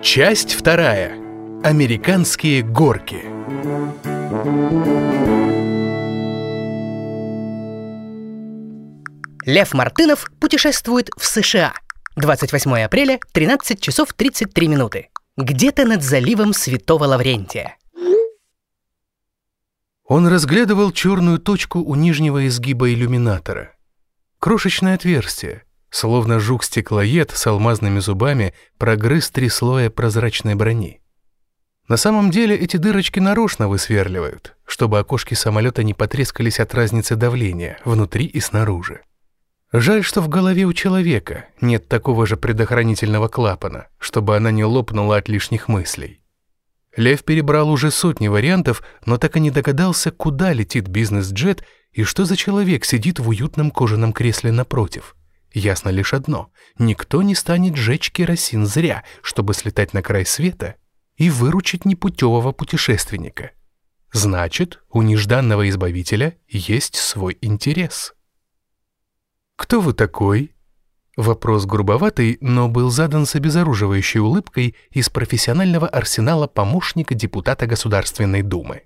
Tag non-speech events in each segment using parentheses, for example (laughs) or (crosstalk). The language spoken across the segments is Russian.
Часть вторая. Американские горки. Лев Мартынов путешествует в США. 28 апреля, 13 часов 33 минуты. Где-то над заливом Святого Лаврентия. Он разглядывал черную точку у нижнего изгиба иллюминатора. Крошечное отверстие, словно жук-стеклоед с алмазными зубами, прогрыз три слоя прозрачной брони. На самом деле эти дырочки нарочно высверливают, чтобы окошки самолета не потрескались от разницы давления внутри и снаружи. Жаль, что в голове у человека нет такого же предохранительного клапана, чтобы она не лопнула от лишних мыслей. Лев перебрал уже сотни вариантов, но так и не догадался, куда летит бизнес-джет и что за человек сидит в уютном кожаном кресле напротив. Ясно лишь одно — никто не станет жечь керосин зря, чтобы слетать на край света и выручить непутевого путешественника. Значит, у нежданного избавителя есть свой интерес. «Кто вы такой?» Вопрос грубоватый, но был задан с обезоруживающей улыбкой из профессионального арсенала помощника депутата Государственной Думы.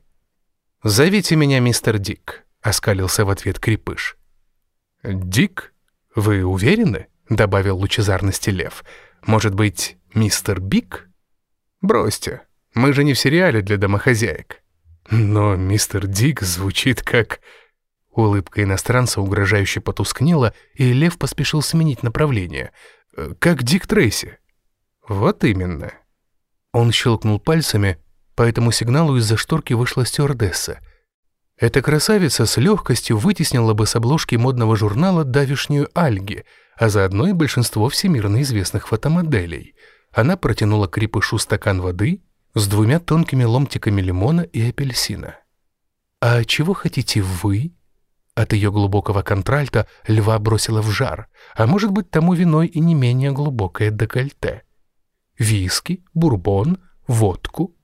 «Зовите меня мистер Дик», — оскалился в ответ Крепыш. «Дик? Вы уверены?» — добавил лучезарности Лев. «Может быть, мистер Бик?» «Бросьте, мы же не в сериале для домохозяек». «Но мистер Дик звучит как...» Улыбка иностранца угрожающе потускнела, и Лев поспешил сменить направление. «Э, «Как Дик Трейси». «Вот именно». Он щелкнул пальцами, по этому сигналу из-за шторки вышла стюардесса. Эта красавица с легкостью вытеснила бы с обложки модного журнала давишнюю Альги, а заодно и большинство всемирно известных фотомоделей. Она протянула крепышу стакан воды с двумя тонкими ломтиками лимона и апельсина. «А чего хотите вы?» От ее глубокого контральта льва бросила в жар, а может быть тому виной и не менее глубокое декольте. Виски, бурбон, водку.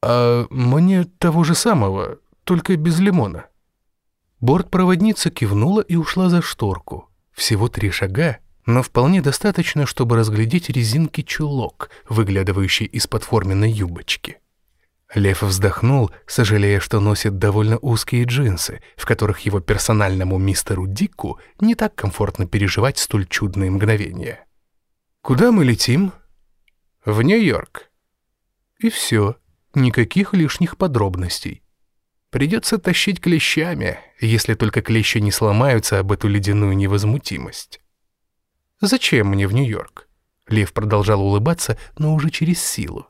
А мне того же самого, только без лимона. Бортпроводница кивнула и ушла за шторку. Всего три шага, но вполне достаточно, чтобы разглядеть резинки чулок, выглядывающий из-под форменной юбочки. Лев вздохнул, сожалея, что носит довольно узкие джинсы, в которых его персональному мистеру Дику не так комфортно переживать столь чудные мгновения. «Куда мы летим?» «В Нью-Йорк». И все, никаких лишних подробностей. Придется тащить клещами, если только клещи не сломаются об эту ледяную невозмутимость. «Зачем мне в Нью-Йорк?» Лев продолжал улыбаться, но уже через силу.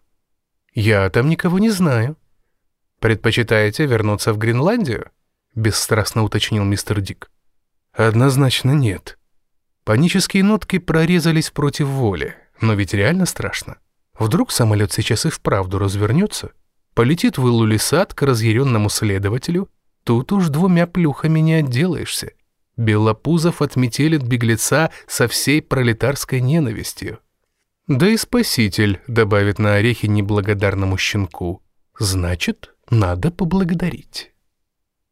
«Я там никого не знаю». «Предпочитаете вернуться в Гренландию?» — бесстрастно уточнил мистер Дик. «Однозначно нет». Панические нотки прорезались против воли, но ведь реально страшно. Вдруг самолет сейчас и вправду развернется, полетит в Илулисад к разъяренному следователю, тут уж двумя плюхами не отделаешься. Белопузов отметелит беглеца со всей пролетарской ненавистью. Да и спаситель добавит на орехи неблагодарному щенку. Значит, надо поблагодарить.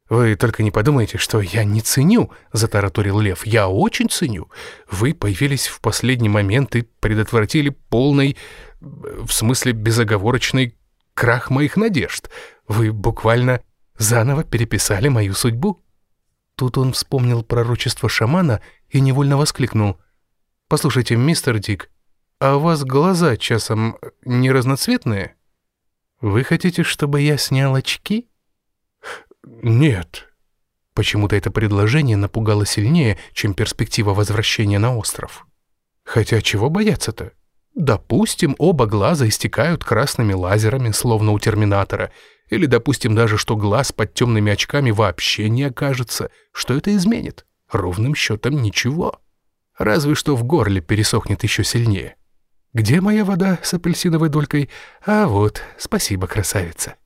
«Вы только не подумайте, что я не ценю», — затараторил Лев. «Я очень ценю. Вы появились в последний момент и предотвратили полный, в смысле безоговорочный, крах моих надежд. Вы буквально заново переписали мою судьбу». Тут он вспомнил пророчество шамана и невольно воскликнул. «Послушайте, мистер Дик, «А у вас глаза часом не разноцветные? Вы хотите, чтобы я снял очки?» «Нет». Почему-то это предложение напугало сильнее, чем перспектива возвращения на остров. Хотя чего бояться-то? Допустим, оба глаза истекают красными лазерами, словно у Терминатора, или допустим даже, что глаз под темными очками вообще не окажется. Что это изменит? Ровным счетом ничего. Разве что в горле пересохнет еще сильнее. Где моя вода с апельсиновой долькой? А вот, спасибо, красавица.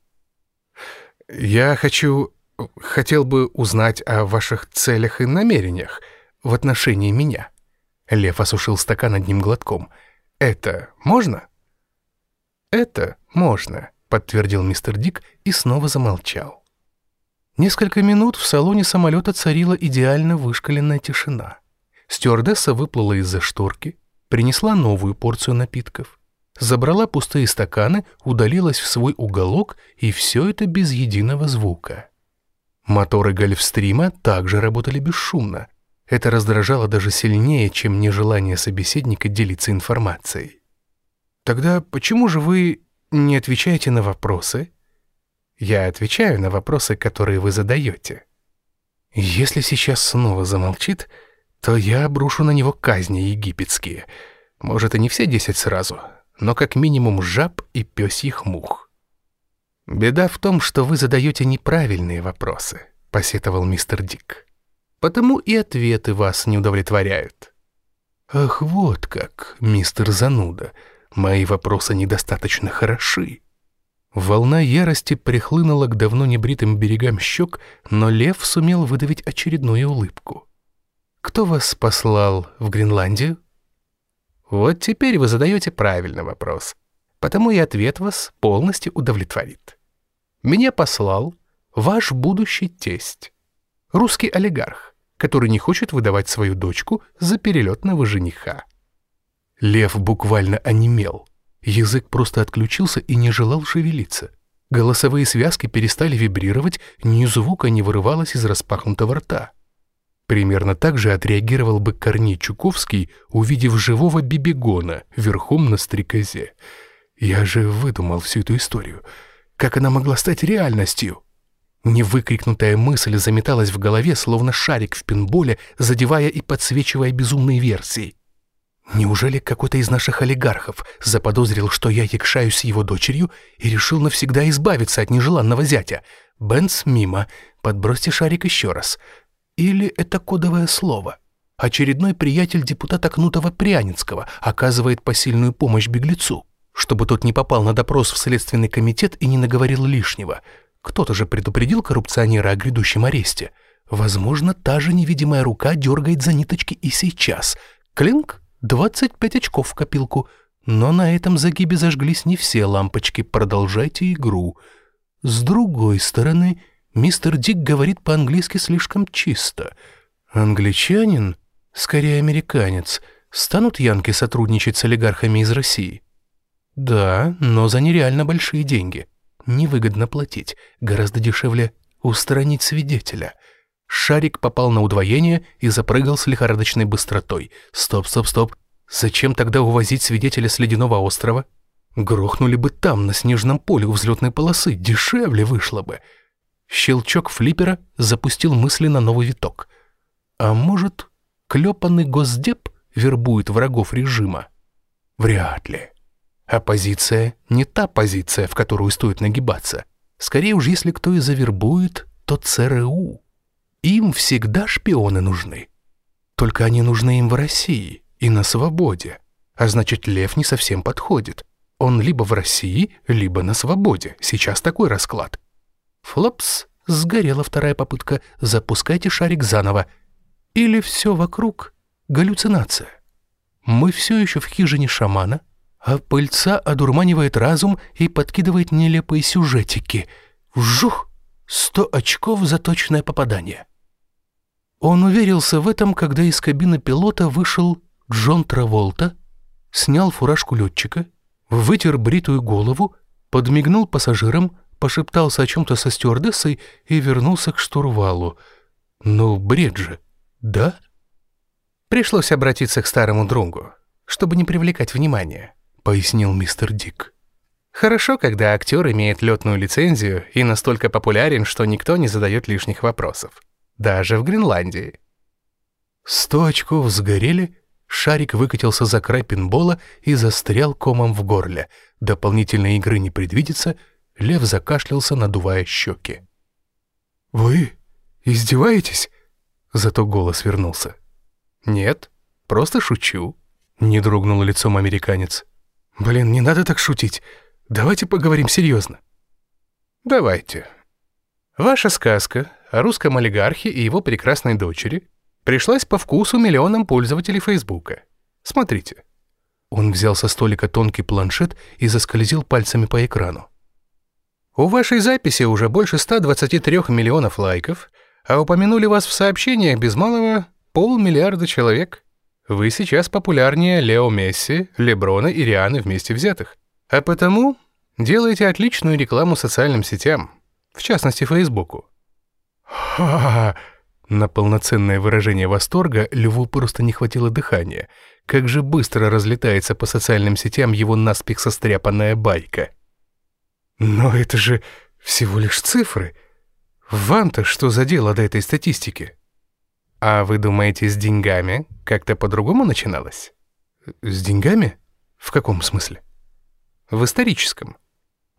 Я хочу... хотел бы узнать о ваших целях и намерениях в отношении меня. Лев осушил стакан одним глотком. Это можно? Это можно, подтвердил мистер Дик и снова замолчал. Несколько минут в салоне самолета царила идеально вышкаленная тишина. Стюардесса выплыла из-за шторки, принесла новую порцию напитков, забрала пустые стаканы, удалилась в свой уголок, и все это без единого звука. Моторы гольфстрима также работали бесшумно. Это раздражало даже сильнее, чем нежелание собеседника делиться информацией. «Тогда почему же вы не отвечаете на вопросы?» «Я отвечаю на вопросы, которые вы задаете». «Если сейчас снова замолчит, то я обрушу на него казни египетские. Может, и не все десять сразу, но как минимум жаб и пёсьих мух». «Беда в том, что вы задаете неправильные вопросы», — посетовал мистер Дик. «Потому и ответы вас не удовлетворяют». «Ах, вот как, мистер Зануда, мои вопросы недостаточно хороши». Волна ярости прихлынула к давно небритым берегам щек, но лев сумел выдавить очередную улыбку. «Кто вас послал в Гренландию?» «Вот теперь вы задаете правильный вопрос, потому и ответ вас полностью удовлетворит. Меня послал ваш будущий тесть, русский олигарх, который не хочет выдавать свою дочку за перелетного жениха». Лев буквально онемел — Язык просто отключился и не желал шевелиться. Голосовые связки перестали вибрировать, ни звука не вырывалось из распахнутого рта. Примерно так же отреагировал бы Корней Чуковский, увидев живого бибигона верхом на стрекозе. Я же выдумал всю эту историю. Как она могла стать реальностью? Невыкрикнутая мысль заметалась в голове, словно шарик в пинболе, задевая и подсвечивая безумные версии. Неужели какой-то из наших олигархов заподозрил, что я якшаюсь его дочерью и решил навсегда избавиться от нежеланного зятя? Бенц мимо, подбросьте шарик еще раз. Или это кодовое слово? Очередной приятель депутата Кнутова Пряницкого оказывает посильную помощь беглецу, чтобы тот не попал на допрос в Следственный комитет и не наговорил лишнего. Кто-то же предупредил коррупционера о грядущем аресте. Возможно, та же невидимая рука дергает за ниточки и сейчас. Клинк? 25 очков в копилку. Но на этом загибе зажглись не все лампочки. Продолжайте игру. С другой стороны, мистер Дик говорит по-английски слишком чисто. Англичанин, скорее американец, станут янки сотрудничать с олигархами из России? Да, но за нереально большие деньги. Невыгодно платить. Гораздо дешевле устранить свидетеля — Шарик попал на удвоение и запрыгал с лихорадочной быстротой. Стоп, стоп, стоп. Зачем тогда увозить свидетеля с ледяного острова? Грохнули бы там, на снежном поле у взлетной полосы, дешевле вышло бы. Щелчок флиппера запустил мысли на новый виток. А может, клепанный госдеп вербует врагов режима? Вряд ли. Оппозиция не та позиция, в которую стоит нагибаться. Скорее уж, если кто и завербует, то ЦРУ. Им всегда шпионы нужны. Только они нужны им в России и на свободе. А значит, лев не совсем подходит. Он либо в России, либо на свободе. Сейчас такой расклад. Флопс, сгорела вторая попытка. Запускайте шарик заново. Или все вокруг галлюцинация. Мы все еще в хижине шамана, а пыльца одурманивает разум и подкидывает нелепые сюжетики. Вжух! Сто очков за точное попадание. Он уверился в этом, когда из кабины пилота вышел Джон Траволта, снял фуражку летчика, вытер бритую голову, подмигнул пассажирам, пошептался о чем-то со стюардессой и вернулся к штурвалу. Ну, бред же, да? Пришлось обратиться к старому другу, чтобы не привлекать внимания, пояснил мистер Дик. Хорошо, когда актер имеет летную лицензию и настолько популярен, что никто не задает лишних вопросов даже в Гренландии. Сто очков сгорели, шарик выкатился за край пинбола и застрял комом в горле. Дополнительной игры не предвидится, лев закашлялся, надувая щеки. «Вы издеваетесь?» Зато голос вернулся. «Нет, просто шучу», — не дрогнул лицом американец. «Блин, не надо так шутить. Давайте поговорим серьезно». «Давайте», Ваша сказка о русском олигархе и его прекрасной дочери пришлась по вкусу миллионам пользователей Фейсбука. Смотрите. Он взял со столика тонкий планшет и заскользил пальцами по экрану. У вашей записи уже больше 123 миллионов лайков, а упомянули вас в сообщениях без малого полмиллиарда человек. Вы сейчас популярнее Лео Месси, Леброна и Рианы вместе взятых. А потому делаете отличную рекламу социальным сетям, в частности, Фейсбуку. Ха-ха-ха! На полноценное выражение восторга Льву просто не хватило дыхания. Как же быстро разлетается по социальным сетям его наспех состряпанная байка. Но это же всего лишь цифры. Вам-то что за дело до этой статистики? А вы думаете, с деньгами как-то по-другому начиналось? С деньгами? В каком смысле? В историческом.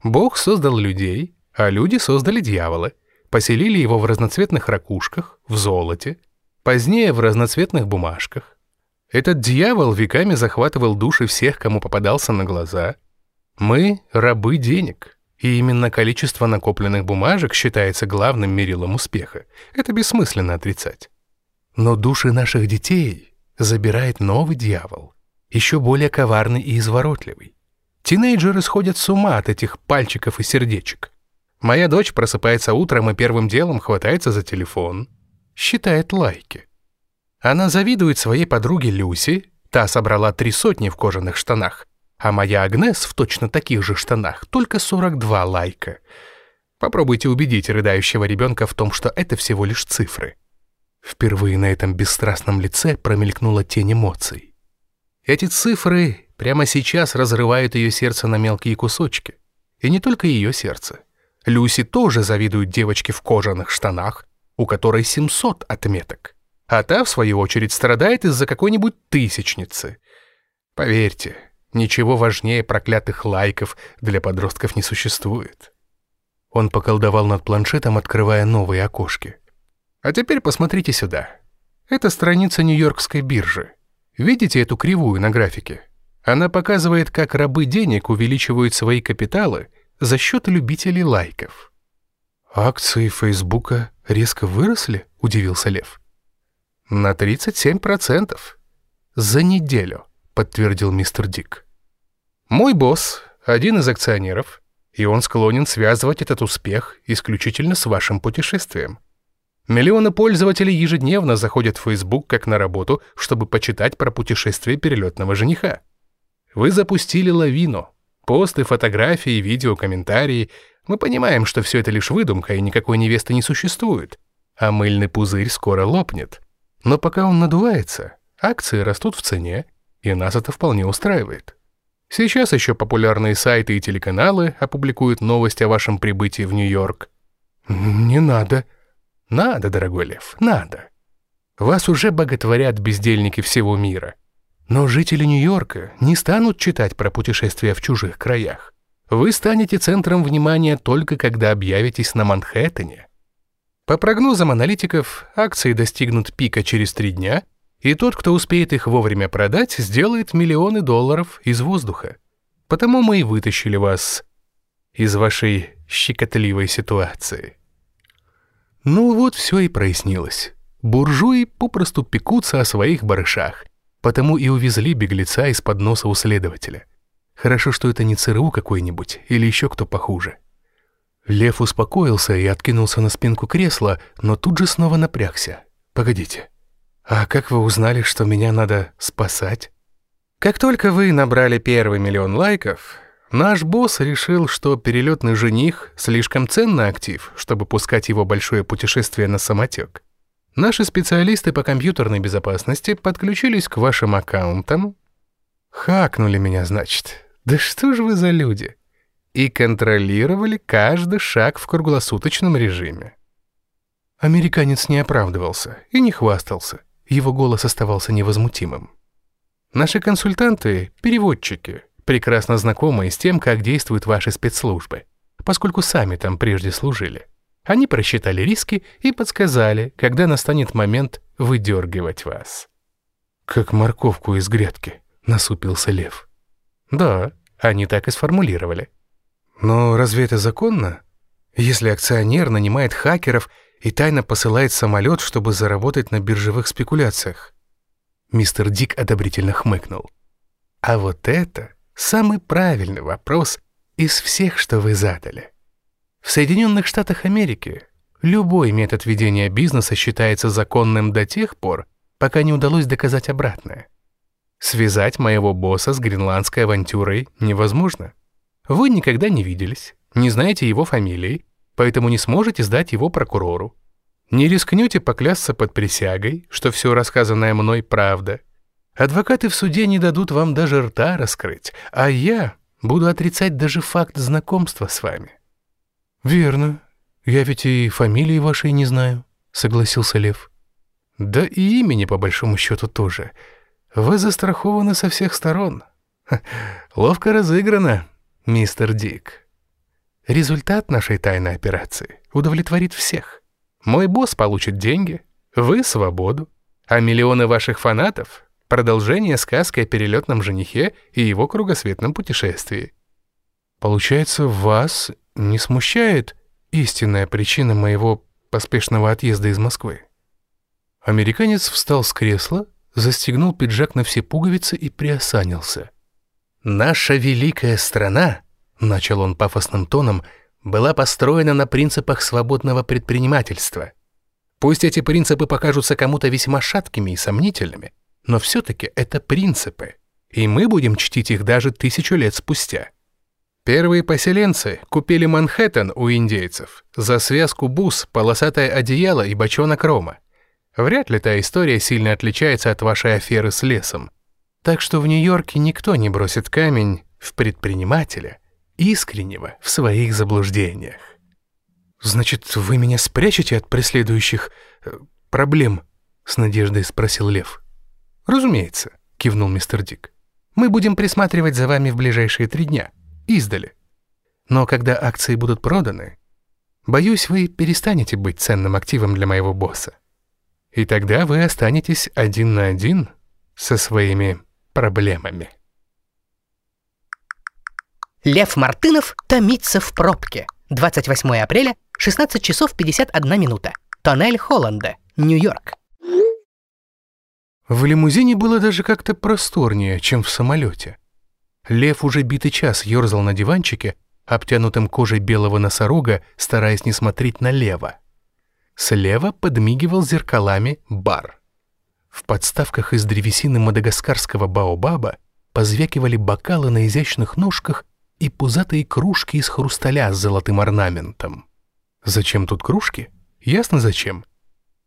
Бог создал людей, а люди создали дьявола — поселили его в разноцветных ракушках, в золоте, позднее в разноцветных бумажках. Этот дьявол веками захватывал души всех, кому попадался на глаза. Мы — рабы денег, и именно количество накопленных бумажек считается главным мерилом успеха. Это бессмысленно отрицать. Но души наших детей забирает новый дьявол, еще более коварный и изворотливый. Тинейджеры сходят с ума от этих пальчиков и сердечек. Моя дочь просыпается утром и первым делом хватается за телефон, считает лайки. Она завидует своей подруге Люси, та собрала три сотни в кожаных штанах, а моя Агнес в точно таких же штанах только 42 лайка. Попробуйте убедить рыдающего ребенка в том, что это всего лишь цифры. Впервые на этом бесстрастном лице промелькнула тень эмоций. Эти цифры прямо сейчас разрывают ее сердце на мелкие кусочки. И не только ее сердце. Люси тоже завидует девочке в кожаных штанах, у которой 700 отметок. А та, в свою очередь, страдает из-за какой-нибудь тысячницы. Поверьте, ничего важнее проклятых лайков для подростков не существует. Он поколдовал над планшетом, открывая новые окошки. А теперь посмотрите сюда. Это страница Нью-Йоркской биржи. Видите эту кривую на графике? Она показывает, как рабы денег увеличивают свои капиталы за счет любителей лайков. «Акции Фейсбука резко выросли?» – удивился Лев. «На 37%. За неделю», – подтвердил мистер Дик. «Мой босс – один из акционеров, и он склонен связывать этот успех исключительно с вашим путешествием. Миллионы пользователей ежедневно заходят в Facebook как на работу, чтобы почитать про путешествие перелетного жениха. Вы запустили лавину – Посты, фотографии, видео, комментарии. Мы понимаем, что все это лишь выдумка, и никакой невесты не существует. А мыльный пузырь скоро лопнет. Но пока он надувается, акции растут в цене, и нас это вполне устраивает. Сейчас еще популярные сайты и телеканалы опубликуют новость о вашем прибытии в Нью-Йорк. Не надо. Надо, дорогой Лев, надо. Вас уже боготворят бездельники всего мира. Но жители Нью-Йорка не станут читать про путешествия в чужих краях. Вы станете центром внимания только когда объявитесь на Манхэттене. По прогнозам аналитиков, акции достигнут пика через три дня, и тот, кто успеет их вовремя продать, сделает миллионы долларов из воздуха. Потому мы и вытащили вас из вашей щекотливой ситуации. Ну вот все и прояснилось. Буржуи попросту пекутся о своих барышах – Потому и увезли беглеца из-под носа у следователя. Хорошо, что это не ЦРУ какой-нибудь или еще кто похуже. Лев успокоился и откинулся на спинку кресла, но тут же снова напрягся. «Погодите, а как вы узнали, что меня надо спасать?» «Как только вы набрали первый миллион лайков, наш босс решил, что перелетный жених слишком ценный актив, чтобы пускать его большое путешествие на самотек. Наши специалисты по компьютерной безопасности подключились к вашим аккаунтам. Хакнули меня, значит. Да что же вы за люди? И контролировали каждый шаг в круглосуточном режиме. Американец не оправдывался и не хвастался. Его голос оставался невозмутимым. Наши консультанты — переводчики, прекрасно знакомые с тем, как действуют ваши спецслужбы, поскольку сами там прежде служили. Они просчитали риски и подсказали, когда настанет момент выдергивать вас. «Как морковку из грядки», — насупился Лев. «Да, они так и сформулировали». «Но разве это законно? Если акционер нанимает хакеров и тайно посылает самолет, чтобы заработать на биржевых спекуляциях?» Мистер Дик одобрительно хмыкнул. «А вот это самый правильный вопрос из всех, что вы задали». В Соединенных Штатах Америки любой метод ведения бизнеса считается законным до тех пор, пока не удалось доказать обратное. Связать моего босса с гренландской авантюрой невозможно. Вы никогда не виделись, не знаете его фамилии, поэтому не сможете сдать его прокурору. Не рискнете поклясться под присягой, что все рассказанное мной правда. Адвокаты в суде не дадут вам даже рта раскрыть, а я буду отрицать даже факт знакомства с вами». «Верно. Я ведь и фамилии вашей не знаю», — согласился Лев. «Да и имени, по большому счету, тоже. Вы застрахованы со всех сторон. ловко разыграно, мистер Дик. Результат нашей тайной операции удовлетворит всех. Мой босс получит деньги, вы — свободу, а миллионы ваших фанатов — продолжение сказки о перелетном женихе и его кругосветном путешествии. Получается, вас не смущает истинная причина моего поспешного отъезда из Москвы? Американец встал с кресла, застегнул пиджак на все пуговицы и приосанился. «Наша великая страна», — начал он пафосным тоном, — «была построена на принципах свободного предпринимательства. Пусть эти принципы покажутся кому-то весьма шаткими и сомнительными, но все-таки это принципы, и мы будем чтить их даже тысячу лет спустя». Первые поселенцы купили Манхэттен у индейцев за связку бус, полосатое одеяло и бочонок рома. Вряд ли та история сильно отличается от вашей аферы с лесом. Так что в Нью-Йорке никто не бросит камень в предпринимателя, искреннего в своих заблуждениях. «Значит, вы меня спрячете от преследующих э, проблем?» — с надеждой спросил Лев. «Разумеется», — кивнул мистер Дик. «Мы будем присматривать за вами в ближайшие три дня, издали. Но когда акции будут проданы, боюсь, вы перестанете быть ценным активом для моего босса. И тогда вы останетесь один на один со своими проблемами. Лев Мартынов томится в пробке. 28 апреля, 16 часов 51 минута. Тоннель Холланда, Нью-Йорк. В лимузине было даже как-то просторнее, чем в самолете. Лев уже битый час ерзал на диванчике, обтянутым кожей белого носорога, стараясь не смотреть налево. Слева подмигивал зеркалами бар. В подставках из древесины мадагаскарского баобаба позвякивали бокалы на изящных ножках и пузатые кружки из хрусталя с золотым орнаментом. Зачем тут кружки? Ясно зачем.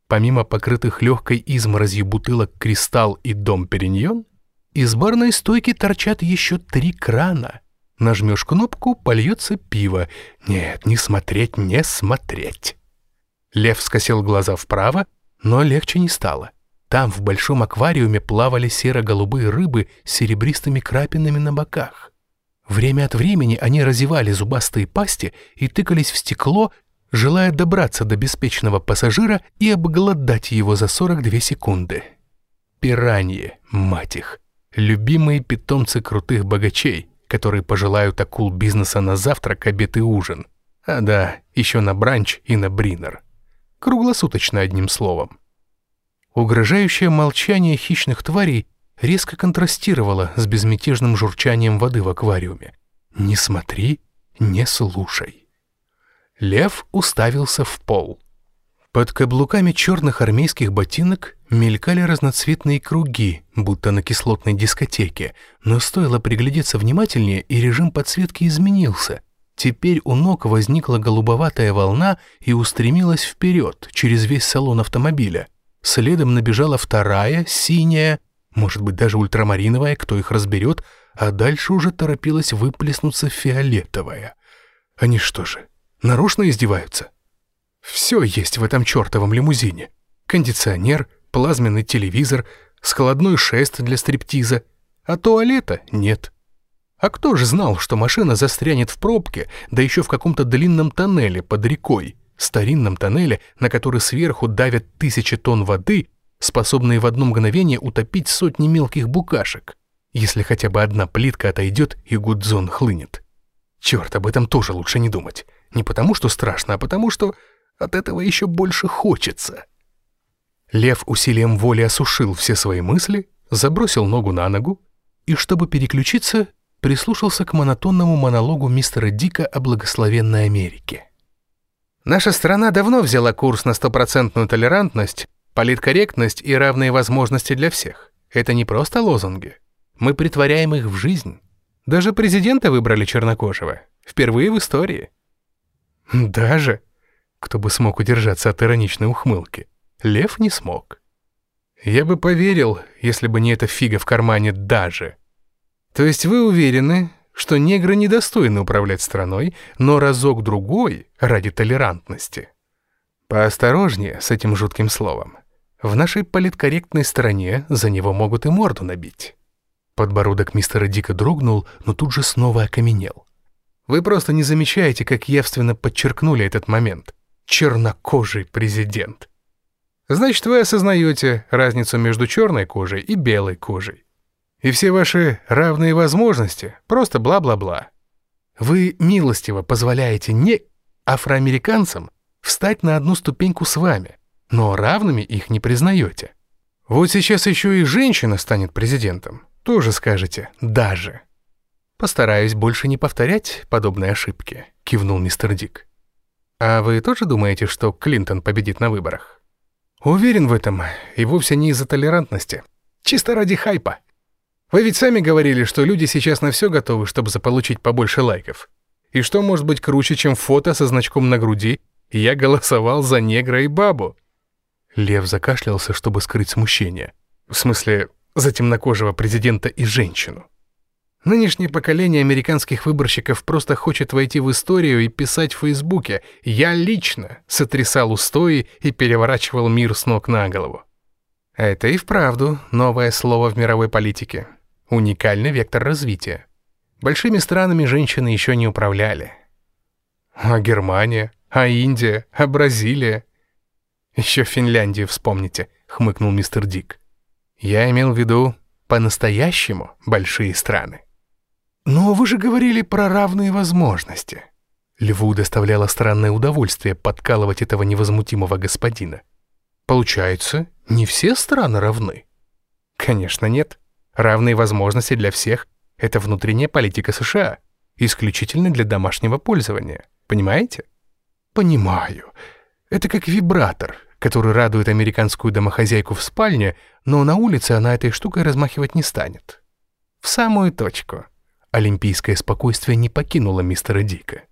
Помимо покрытых легкой изморозью бутылок «Кристалл» и «Дом Периньон», из барной стойки торчат еще три крана. Нажмешь кнопку, польется пиво. Нет, не смотреть, не смотреть. Лев скосил глаза вправо, но легче не стало. Там в большом аквариуме плавали серо-голубые рыбы с серебристыми крапинами на боках. Время от времени они разевали зубастые пасти и тыкались в стекло, желая добраться до беспечного пассажира и обглодать его за 42 секунды. Пираньи, мать их, любимые питомцы крутых богачей, которые пожелают акул бизнеса на завтрак, обед и ужин. А да, еще на бранч и на бринер. Круглосуточно, одним словом. Угрожающее молчание хищных тварей резко контрастировало с безмятежным журчанием воды в аквариуме. «Не смотри, не слушай». Лев уставился в пол. Под каблуками черных армейских ботинок мелькали разноцветные круги, будто на кислотной дискотеке, но стоило приглядеться внимательнее, и режим подсветки изменился — Теперь у ног возникла голубоватая волна и устремилась вперед, через весь салон автомобиля. Следом набежала вторая, синяя, может быть, даже ультрамариновая, кто их разберет, а дальше уже торопилась выплеснуться фиолетовая. Они что же, нарочно издеваются? Все есть в этом чертовом лимузине. Кондиционер, плазменный телевизор, складной шест для стриптиза, а туалета нет. А кто же знал, что машина застрянет в пробке, да еще в каком-то длинном тоннеле под рекой, старинном тоннеле, на который сверху давят тысячи тонн воды, способные в одно мгновение утопить сотни мелких букашек, если хотя бы одна плитка отойдет и гудзон хлынет. Черт, об этом тоже лучше не думать. Не потому, что страшно, а потому, что от этого еще больше хочется. Лев усилием воли осушил все свои мысли, забросил ногу на ногу, и чтобы переключиться, прислушался к монотонному монологу мистера Дика о благословенной Америке. «Наша страна давно взяла курс на стопроцентную толерантность, политкорректность и равные возможности для всех. Это не просто лозунги. Мы притворяем их в жизнь. Даже президента выбрали чернокожего. Впервые в истории. Даже? Кто бы смог удержаться от ироничной ухмылки? Лев не смог. Я бы поверил, если бы не эта фига в кармане «даже». То есть вы уверены, что негры недостойны управлять страной, но разок-другой ради толерантности? Поосторожнее с этим жутким словом. В нашей политкорректной стране за него могут и морду набить. Подбородок мистера Дика дрогнул, но тут же снова окаменел. Вы просто не замечаете, как явственно подчеркнули этот момент. Чернокожий президент. Значит, вы осознаете разницу между черной кожей и белой кожей. И все ваши равные возможности — просто бла-бла-бла. Вы милостиво позволяете не афроамериканцам встать на одну ступеньку с вами, но равными их не признаете. Вот сейчас еще и женщина станет президентом. Тоже скажете «даже». «Постараюсь больше не повторять подобные ошибки», — кивнул мистер Дик. «А вы тоже думаете, что Клинтон победит на выборах?» «Уверен в этом, и вовсе не из-за толерантности. Чисто ради хайпа. Вы ведь сами говорили, что люди сейчас на все готовы, чтобы заполучить побольше лайков. И что может быть круче, чем фото со значком на груди «Я голосовал за негра и бабу»?» Лев закашлялся, чтобы скрыть смущение. В смысле, за темнокожего президента и женщину. Нынешнее поколение американских выборщиков просто хочет войти в историю и писать в Фейсбуке «Я лично сотрясал устои и переворачивал мир с ног на голову». Это и вправду новое слово в мировой политике. Уникальный вектор развития. Большими странами женщины еще не управляли. А Германия? А Индия? А Бразилия? «Еще Финляндию вспомните», — хмыкнул мистер Дик. «Я имел в виду по-настоящему большие страны». «Но вы же говорили про равные возможности». Льву доставляло странное удовольствие подкалывать этого невозмутимого господина. «Получается, не все страны равны?» «Конечно нет. Равные возможности для всех — это внутренняя политика США, исключительно для домашнего пользования. Понимаете?» «Понимаю. Это как вибратор, который радует американскую домохозяйку в спальне, но на улице она этой штукой размахивать не станет. В самую точку. Олимпийское спокойствие не покинуло мистера Дика.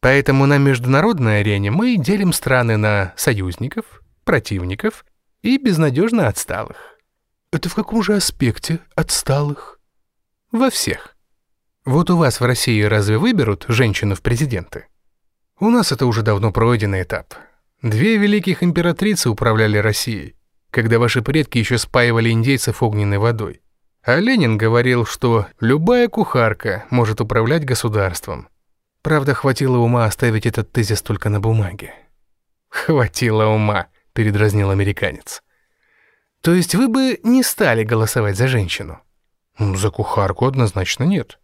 Поэтому на международной арене мы делим страны на союзников, противников и безнадежно отсталых. Это в каком же аспекте отсталых? Во всех. Вот у вас в России разве выберут женщину в президенты? У нас это уже давно пройденный этап. Две великих императрицы управляли Россией, когда ваши предки еще спаивали индейцев огненной водой. А Ленин говорил, что любая кухарка может управлять государством. Правда, хватило ума оставить этот тезис только на бумаге. «Хватило ума», — передразнил американец. «То есть вы бы не стали голосовать за женщину?» «За кухарку однозначно нет».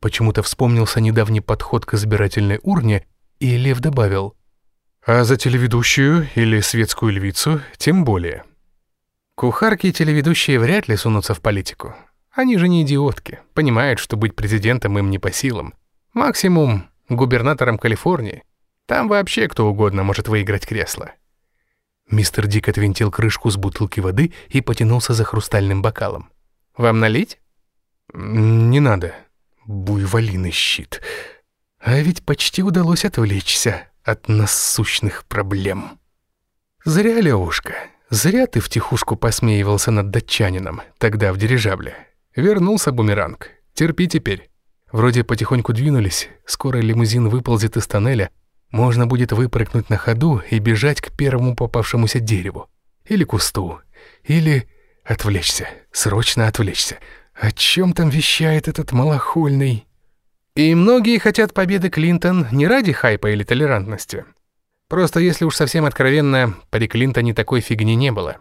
Почему-то вспомнился недавний подход к избирательной урне, и Лев добавил — а за телеведущую или светскую львицу тем более. Кухарки и телеведущие вряд ли сунутся в политику. Они же не идиотки, понимают, что быть президентом им не по силам. Максимум губернатором Калифорнии. Там вообще кто угодно может выиграть кресло. Мистер Дик отвинтил крышку с бутылки воды и потянулся за хрустальным бокалом. «Вам налить?» «Не надо. Буйволиный щит. А ведь почти удалось отвлечься» от насущных проблем. Зря, Левушка, зря ты втихушку посмеивался над датчанином, тогда в дирижабле. Вернулся бумеранг. Терпи теперь. Вроде потихоньку двинулись, скоро лимузин выползет из тоннеля, можно будет выпрыгнуть на ходу и бежать к первому попавшемуся дереву. Или кусту. Или отвлечься, срочно отвлечься. О чем там вещает этот малохольный... И многие хотят победы Клинтон не ради хайпа или толерантности. Просто если уж совсем откровенно, при Клинтоне такой фигни не было.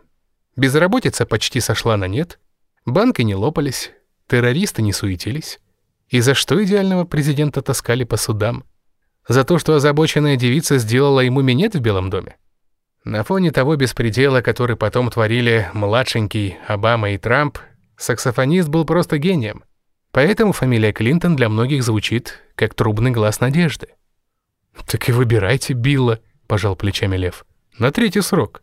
Безработица почти сошла на нет, банки не лопались, террористы не суетились. И за что идеального президента таскали по судам? За то, что озабоченная девица сделала ему минет в Белом доме? На фоне того беспредела, который потом творили младшенький Обама и Трамп, саксофонист был просто гением — Поэтому фамилия Клинтон для многих звучит как трубный глаз надежды. «Так и выбирайте Билла», — пожал плечами Лев. «На третий срок».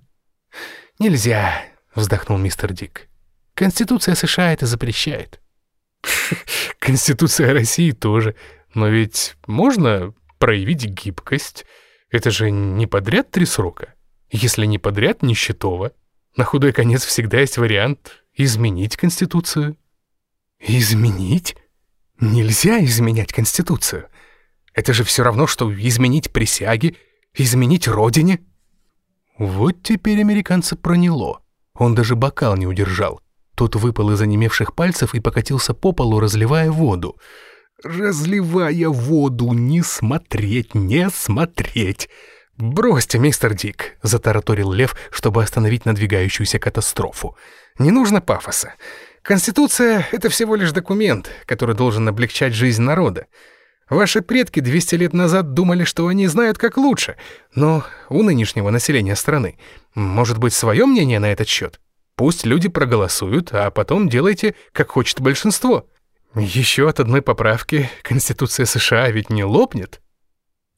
«Нельзя», — вздохнул мистер Дик. Конституция США это запрещает. (laughs) Конституция России тоже. Но ведь можно проявить гибкость. Это же не подряд три срока. Если не подряд, нищетово. На худой конец всегда есть вариант изменить Конституцию. Изменить? Нельзя изменять Конституцию. Это же все равно, что изменить присяги, изменить родине. Вот теперь американца проняло. Он даже бокал не удержал. Тот выпал из онемевших пальцев и покатился по полу, разливая воду. «Разливая воду, не смотреть, не смотреть!» «Бросьте, мистер Дик», — затараторил Лев, чтобы остановить надвигающуюся катастрофу. «Не нужно пафоса. Конституция — это всего лишь документ, который должен облегчать жизнь народа. Ваши предки 200 лет назад думали, что они знают как лучше, но у нынешнего населения страны может быть свое мнение на этот счет. Пусть люди проголосуют, а потом делайте, как хочет большинство. Еще от одной поправки Конституция США ведь не лопнет».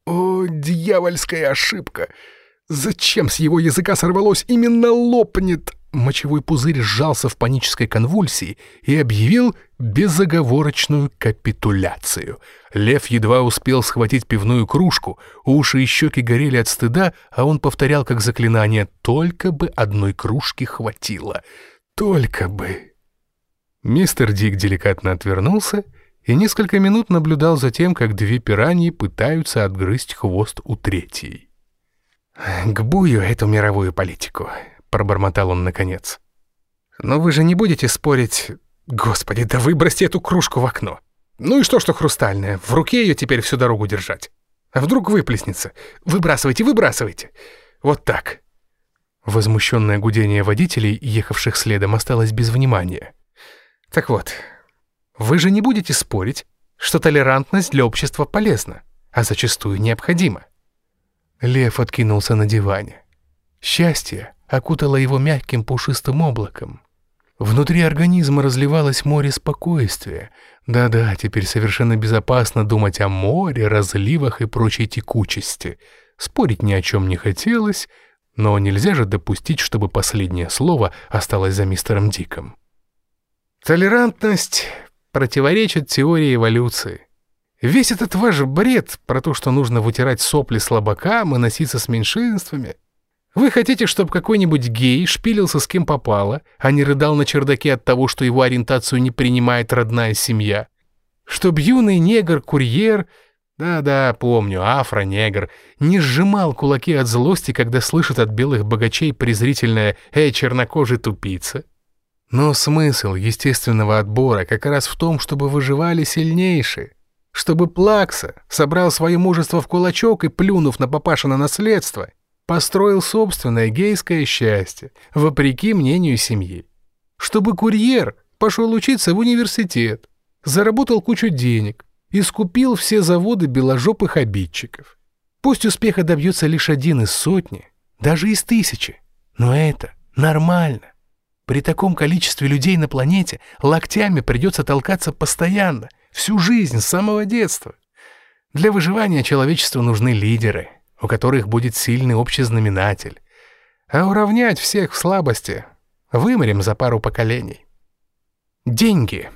О, дьявольская ошибка! Зачем с его языка сорвалось именно лопнет? Мочевой пузырь сжался в панической конвульсии и объявил безоговорочную капитуляцию. Лев едва успел схватить пивную кружку, уши и щеки горели от стыда, а он повторял как заклинание «Только бы одной кружки хватило! Только бы!» Мистер Дик деликатно отвернулся и несколько минут наблюдал за тем, как две пираньи пытаются отгрызть хвост у третьей. «К бую эту мировую политику», — пробормотал он наконец. «Но вы же не будете спорить... Господи, да выбросьте эту кружку в окно! Ну и что, что хрустальная? В руке ее теперь всю дорогу держать. А вдруг выплеснется? Выбрасывайте, выбрасывайте! Вот так!» Возмущенное гудение водителей, ехавших следом, осталось без внимания. «Так вот, вы же не будете спорить, что толерантность для общества полезна, а зачастую необходима. Лев откинулся на диване. Счастье окутало его мягким пушистым облаком. Внутри организма разливалось море спокойствия. Да-да, теперь совершенно безопасно думать о море, разливах и прочей текучести. Спорить ни о чем не хотелось, но нельзя же допустить, чтобы последнее слово осталось за мистером Диком. Толерантность противоречит теории эволюции. Весь этот ваш бред про то, что нужно вытирать сопли слабакам и носиться с меньшинствами. Вы хотите, чтобы какой-нибудь гей шпилился с кем попало, а не рыдал на чердаке от того, что его ориентацию не принимает родная семья? Чтоб юный негр-курьер, да-да, помню, афро-негр, не сжимал кулаки от злости, когда слышит от белых богачей презрительное «Эй, чернокожий тупица», но смысл естественного отбора как раз в том, чтобы выживали сильнейшие. Чтобы Плакса собрал свое мужество в кулачок и, плюнув на папашино наследство, построил собственное гейское счастье, вопреки мнению семьи. Чтобы курьер пошел учиться в университет, заработал кучу денег и скупил все заводы беложопых обидчиков. Пусть успеха добьется лишь один из сотни, даже из тысячи, но это нормально. При таком количестве людей на планете локтями придется толкаться постоянно, всю жизнь, с самого детства. Для выживания человечеству нужны лидеры, у которых будет сильный общий знаменатель. А уравнять всех в слабости вымрем за пару поколений. Деньги.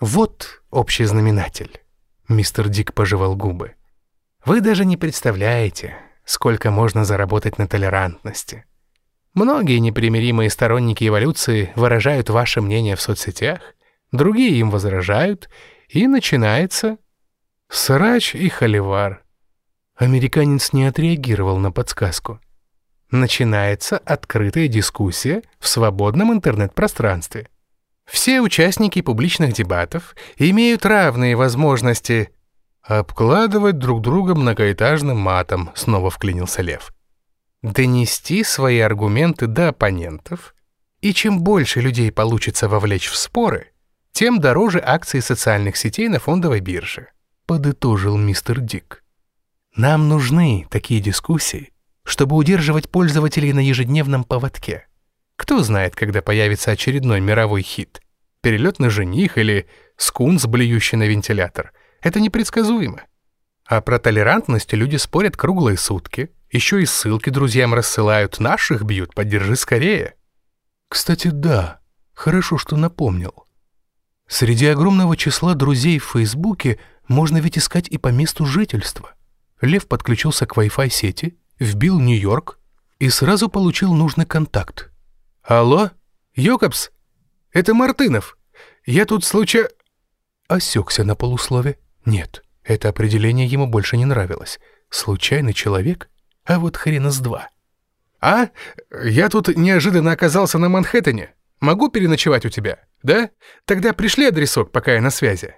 Вот общий знаменатель. Мистер Дик пожевал губы. Вы даже не представляете, сколько можно заработать на толерантности. Многие непримиримые сторонники эволюции выражают ваше мнение в соцсетях, другие им возражают, и начинается срач и холивар. Американец не отреагировал на подсказку. Начинается открытая дискуссия в свободном интернет-пространстве. Все участники публичных дебатов имеют равные возможности обкладывать друг друга многоэтажным матом, снова вклинился Лев донести свои аргументы до оппонентов, и чем больше людей получится вовлечь в споры, тем дороже акции социальных сетей на фондовой бирже, подытожил мистер Дик. Нам нужны такие дискуссии, чтобы удерживать пользователей на ежедневном поводке. Кто знает, когда появится очередной мировой хит? Перелетный жених или скунс, блюющий на вентилятор? Это непредсказуемо. А про толерантность люди спорят круглые сутки, еще и ссылки друзьям рассылают, наших бьют, поддержи скорее. Кстати, да, Хорошо, что напомнил. Среди огромного числа друзей в Фейсбуке можно ведь искать и по месту жительства. Лев подключился к Wi-Fi сети, вбил Нью-Йорк и сразу получил нужный контакт. «Алло? Йокобс? Это Мартынов. Я тут случай...» Осекся на полуслове. Нет, это определение ему больше не нравилось. Случайный человек? А вот хрена с два. «А? Я тут неожиданно оказался на Манхэттене. Могу переночевать у тебя, да? Тогда пришли адресок, пока я на связи».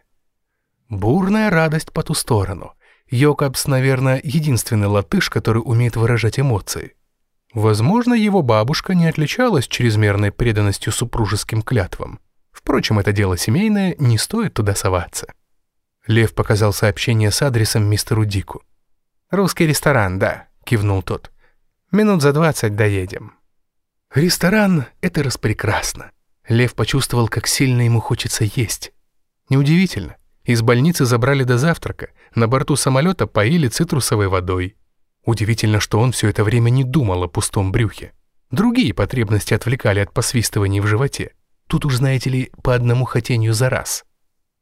Бурная радость по ту сторону. Йокобс, наверное, единственный латыш, который умеет выражать эмоции. Возможно, его бабушка не отличалась чрезмерной преданностью супружеским клятвам. Впрочем, это дело семейное, не стоит туда соваться. Лев показал сообщение с адресом мистеру Дику. «Русский ресторан, да», — кивнул тот. Минут за двадцать доедем». Ресторан — это распрекрасно. Лев почувствовал, как сильно ему хочется есть. Неудивительно. Из больницы забрали до завтрака, на борту самолета поили цитрусовой водой. Удивительно, что он все это время не думал о пустом брюхе. Другие потребности отвлекали от посвистываний в животе. Тут уж, знаете ли, по одному хотению за раз.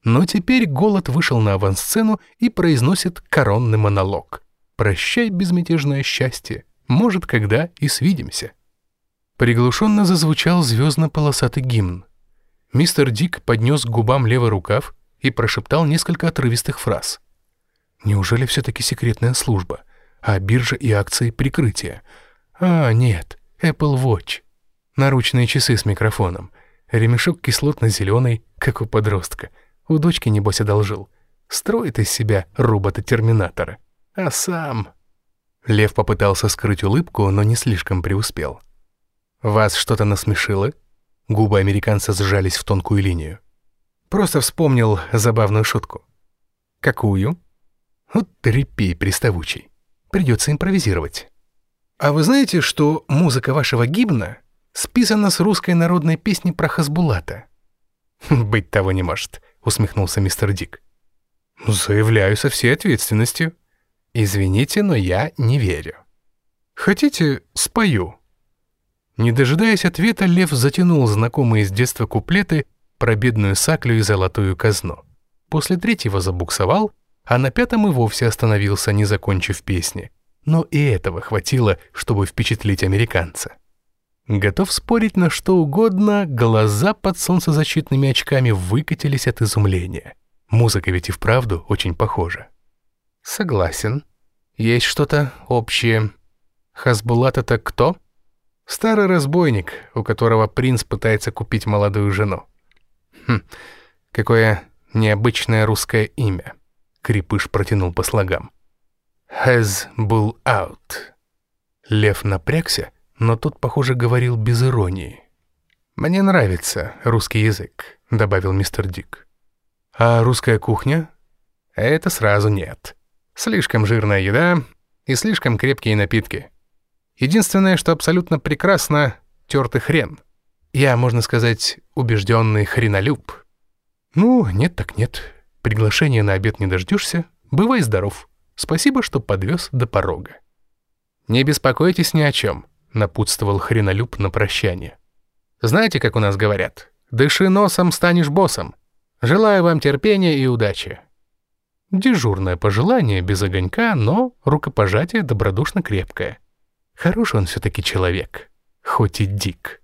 Но теперь голод вышел на авансцену и произносит коронный монолог. «Прощай, безмятежное счастье, может, когда и свидимся». Приглушенно зазвучал звездно-полосатый гимн. Мистер Дик поднес к губам левый рукав и прошептал несколько отрывистых фраз. Неужели все-таки секретная служба? А биржа и акции прикрытия? А, нет, Apple Watch. Наручные часы с микрофоном. Ремешок кислотно-зеленый, как у подростка. У дочки, небось, одолжил. Строит из себя робота-терминатора. А сам... Лев попытался скрыть улыбку, но не слишком преуспел. «Вас что-то насмешило?» Губы американца сжались в тонкую линию. «Просто вспомнил забавную шутку». «Какую?» «Вот трепей приставучий. Придется импровизировать». «А вы знаете, что музыка вашего гимна списана с русской народной песни про Хасбулата?» «Быть того не может», — усмехнулся мистер Дик. «Заявляю со всей ответственностью», Извините, но я не верю. Хотите, спою? Не дожидаясь ответа, Лев затянул знакомые с детства куплеты про бедную саклю и золотую казну. После третьего забуксовал, а на пятом и вовсе остановился, не закончив песни. Но и этого хватило, чтобы впечатлить американца. Готов спорить на что угодно, глаза под солнцезащитными очками выкатились от изумления. Музыка ведь и вправду очень похожа. Согласен. Есть что-то общее. Хасбулат это кто? Старый разбойник, у которого принц пытается купить молодую жену. Хм, какое необычное русское имя. Крепыш протянул по слогам. Has bull out. Лев напрягся, но тот, похоже, говорил без иронии. «Мне нравится русский язык», — добавил мистер Дик. «А русская кухня?» «Это сразу нет. Слишком жирная еда и слишком крепкие напитки. Единственное, что абсолютно прекрасно — тертый хрен. Я, можно сказать, убежденный хренолюб. Ну, нет так нет. Приглашения на обед не дождешься. Бывай здоров. Спасибо, что подвез до порога. Не беспокойтесь ни о чем, напутствовал хренолюб на прощание. Знаете, как у нас говорят? Дыши носом, станешь боссом. Желаю вам терпения и удачи. Дежурное пожелание без огонька, но рукопожатие добродушно крепкое. Хороший он все-таки человек, хоть и дик.